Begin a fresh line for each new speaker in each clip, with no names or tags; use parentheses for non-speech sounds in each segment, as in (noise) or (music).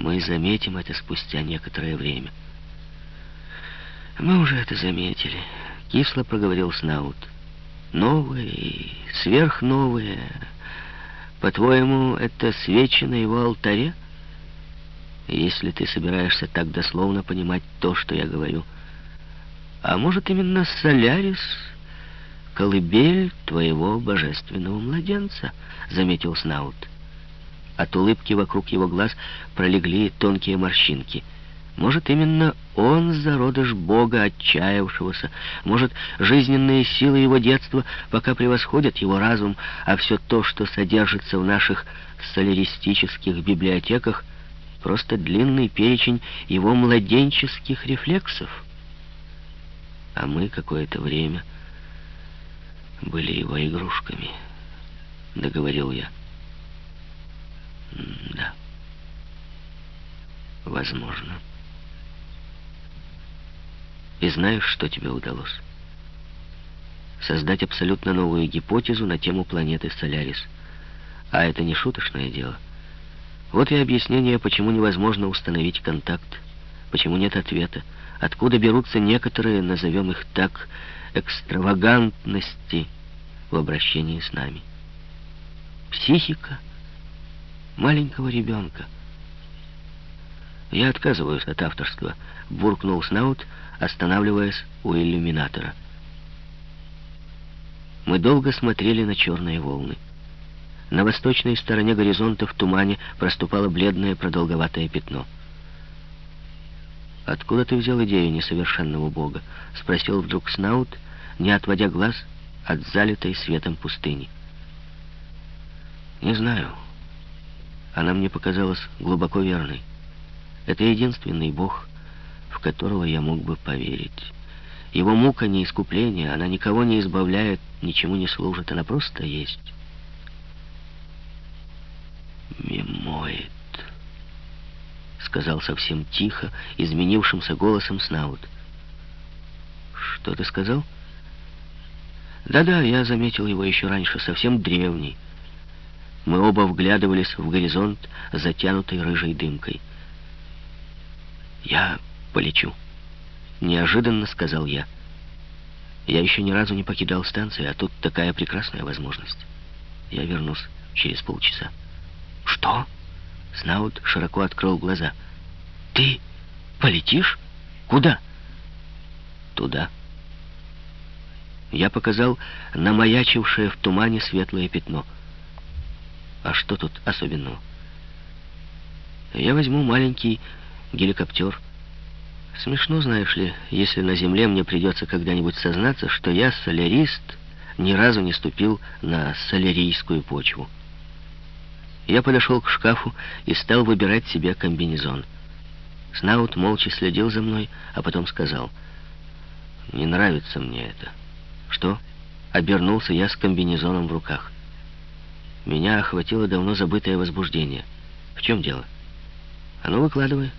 Мы заметим это спустя некоторое время. Мы уже это заметили. Кисло проговорил Снаут. Новое и сверхновое. По-твоему, это свечи на его алтаре? Если ты собираешься так дословно понимать то, что я говорю. А может, именно Солярис — колыбель твоего божественного младенца, — заметил Снаут. От улыбки вокруг его глаз пролегли тонкие морщинки. Может, именно он зародыш Бога, отчаявшегося. Может, жизненные силы его детства пока превосходят его разум, а все то, что содержится в наших соляристических библиотеках, просто длинный перечень его младенческих рефлексов. А мы какое-то время были его игрушками, договорил я. Да. Возможно. И знаешь, что тебе удалось? Создать абсолютно новую гипотезу на тему планеты Солярис. А это не шуточное дело. Вот и объяснение, почему невозможно установить контакт, почему нет ответа, откуда берутся некоторые, назовем их так, экстравагантности в обращении с нами. Психика — маленького ребенка. «Я отказываюсь от авторства», — буркнул Снаут, останавливаясь у иллюминатора. Мы долго смотрели на черные волны. На восточной стороне горизонта в тумане проступало бледное продолговатое пятно. «Откуда ты взял идею несовершенного бога?» — спросил вдруг Снаут, не отводя глаз от залитой светом пустыни. «Не знаю», она мне показалась глубоко верной. Это единственный Бог, в которого я мог бы поверить. Его мука не искупление, она никого не избавляет, ничему не служит, она просто есть. «Мимоид», — сказал совсем тихо, изменившимся голосом Снаут. «Что ты сказал?» «Да-да, я заметил его еще раньше, совсем древний». Мы оба вглядывались в горизонт, затянутый рыжей дымкой. «Я полечу», — неожиданно сказал я. «Я еще ни разу не покидал станции, а тут такая прекрасная возможность. Я вернусь через полчаса». «Что?» — Снаут широко открыл глаза. «Ты полетишь? Куда?» «Туда». Я показал намаячившее в тумане светлое пятно — а что тут особенного? Я возьму маленький геликоптер. Смешно, знаешь ли, если на земле мне придется когда-нибудь сознаться, что я солярист, ни разу не ступил на солярийскую почву. Я подошел к шкафу и стал выбирать себе комбинезон. Снаут молча следил за мной, а потом сказал, «Не нравится мне это». «Что?» Обернулся я с комбинезоном в руках. Меня охватило давно забытое возбуждение. В чем дело? А ну, выкладывай.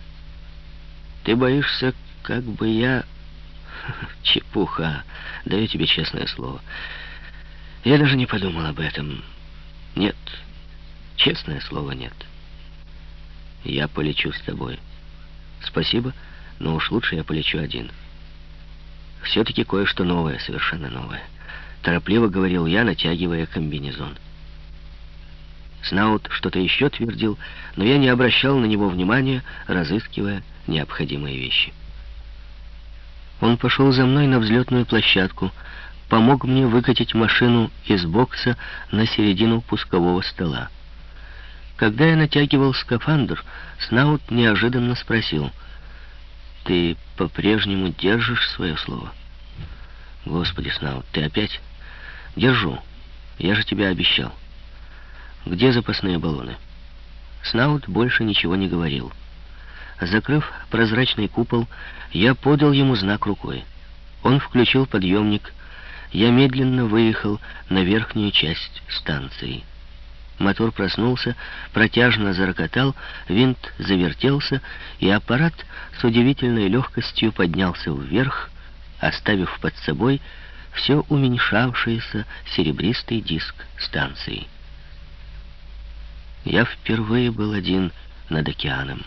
Ты боишься, как бы я... (laughs) Чепуха. Даю тебе честное слово. Я даже не подумал об этом. Нет. Честное слово, нет. Я полечу с тобой. Спасибо, но уж лучше я полечу один. Все-таки кое-что новое, совершенно новое. Торопливо говорил я, натягивая комбинезон. Снаут что-то еще твердил, но я не обращал на него внимания, разыскивая необходимые вещи. Он пошел за мной на взлетную площадку, помог мне выкатить машину из бокса на середину пускового стола. Когда я натягивал скафандр, Снаут неожиданно спросил, «Ты по-прежнему держишь свое слово?» «Господи, Снаут, ты опять?» «Держу. Я же тебе обещал». Где запасные баллоны? Снаут больше ничего не говорил. Закрыв прозрачный купол, я подал ему знак рукой. Он включил подъемник. Я медленно выехал на верхнюю часть станции. Мотор проснулся, протяжно зарокотал, винт завертелся, и аппарат с удивительной легкостью поднялся вверх, оставив под собой все уменьшавшийся серебристый диск станции. Я впервые был один над океаном.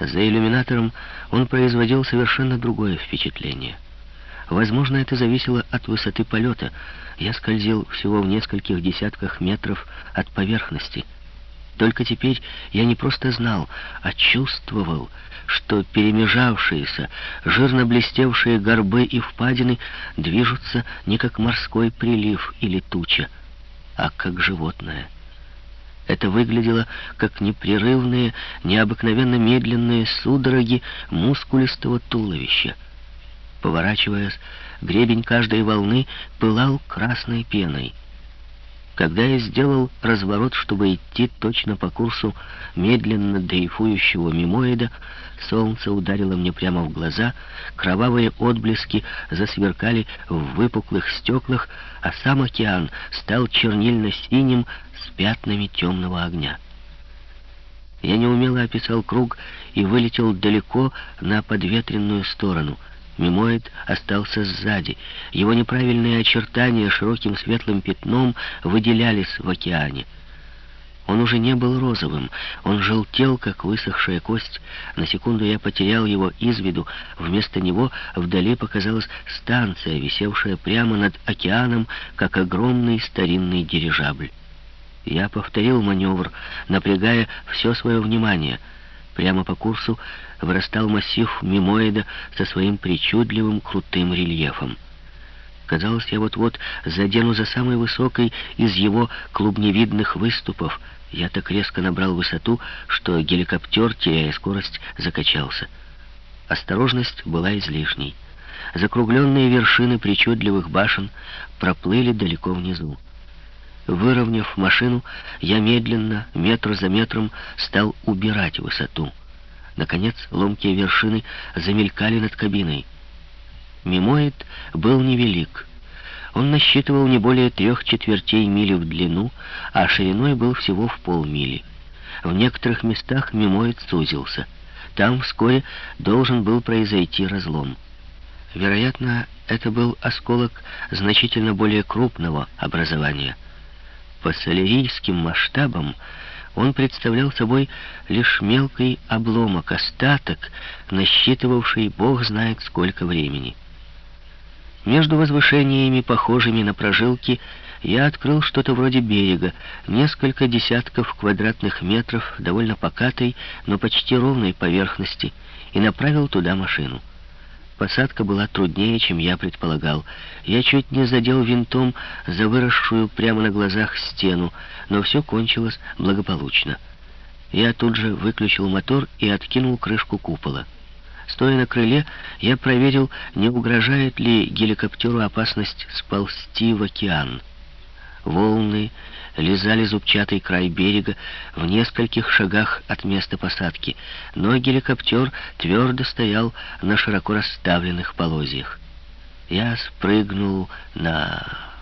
За иллюминатором он производил совершенно другое впечатление. Возможно, это зависело от высоты полета. Я скользил всего в нескольких десятках метров от поверхности. Только теперь я не просто знал, а чувствовал, что перемежавшиеся, жирно блестевшие горбы и впадины движутся не как морской прилив или туча, а как животное. Это выглядело как непрерывные, необыкновенно медленные судороги мускулистого туловища. Поворачиваясь, гребень каждой волны пылал красной пеной. Когда я сделал разворот, чтобы идти точно по курсу медленно дрейфующего мимоида, солнце ударило мне прямо в глаза, кровавые отблески засверкали в выпуклых стеклах, а сам океан стал чернильно-синим с пятнами темного огня. Я неумело описал круг и вылетел далеко на подветренную сторону — Мимоид остался сзади. Его неправильные очертания широким светлым пятном выделялись в океане. Он уже не был розовым, он желтел, как высохшая кость. На секунду я потерял его из виду. Вместо него вдали показалась станция, висевшая прямо над океаном, как огромный старинный дирижабль. Я повторил маневр, напрягая все свое внимание — Прямо по курсу вырастал массив мимоида со своим причудливым крутым рельефом. Казалось, я вот-вот задену за самой высокой из его клубневидных выступов. Я так резко набрал высоту, что геликоптер, теряя скорость, закачался. Осторожность была излишней. Закругленные вершины причудливых башен проплыли далеко внизу. Выровняв машину, я медленно, метр за метром, стал убирать высоту. Наконец, ломкие вершины замелькали над кабиной. Мимоид был невелик. Он насчитывал не более трех четвертей мили в длину, а шириной был всего в полмили. В некоторых местах мимоид сузился. Там вскоре должен был произойти разлом. Вероятно, это был осколок значительно более крупного образования — по солерийским масштабам он представлял собой лишь мелкий обломок, остаток, насчитывавший бог знает сколько времени. Между возвышениями, похожими на прожилки, я открыл что-то вроде берега, несколько десятков квадратных метров довольно покатой, но почти ровной поверхности, и направил туда машину. Посадка была труднее, чем я предполагал. Я чуть не задел винтом за выросшую прямо на глазах стену, но все кончилось благополучно. Я тут же выключил мотор и откинул крышку купола. Стоя на крыле, я проверил, не угрожает ли геликоптеру опасность сползти в океан. Волны лизали зубчатый край берега в нескольких шагах от места посадки, но геликоптер твердо стоял на широко расставленных полозьях. Я спрыгнул на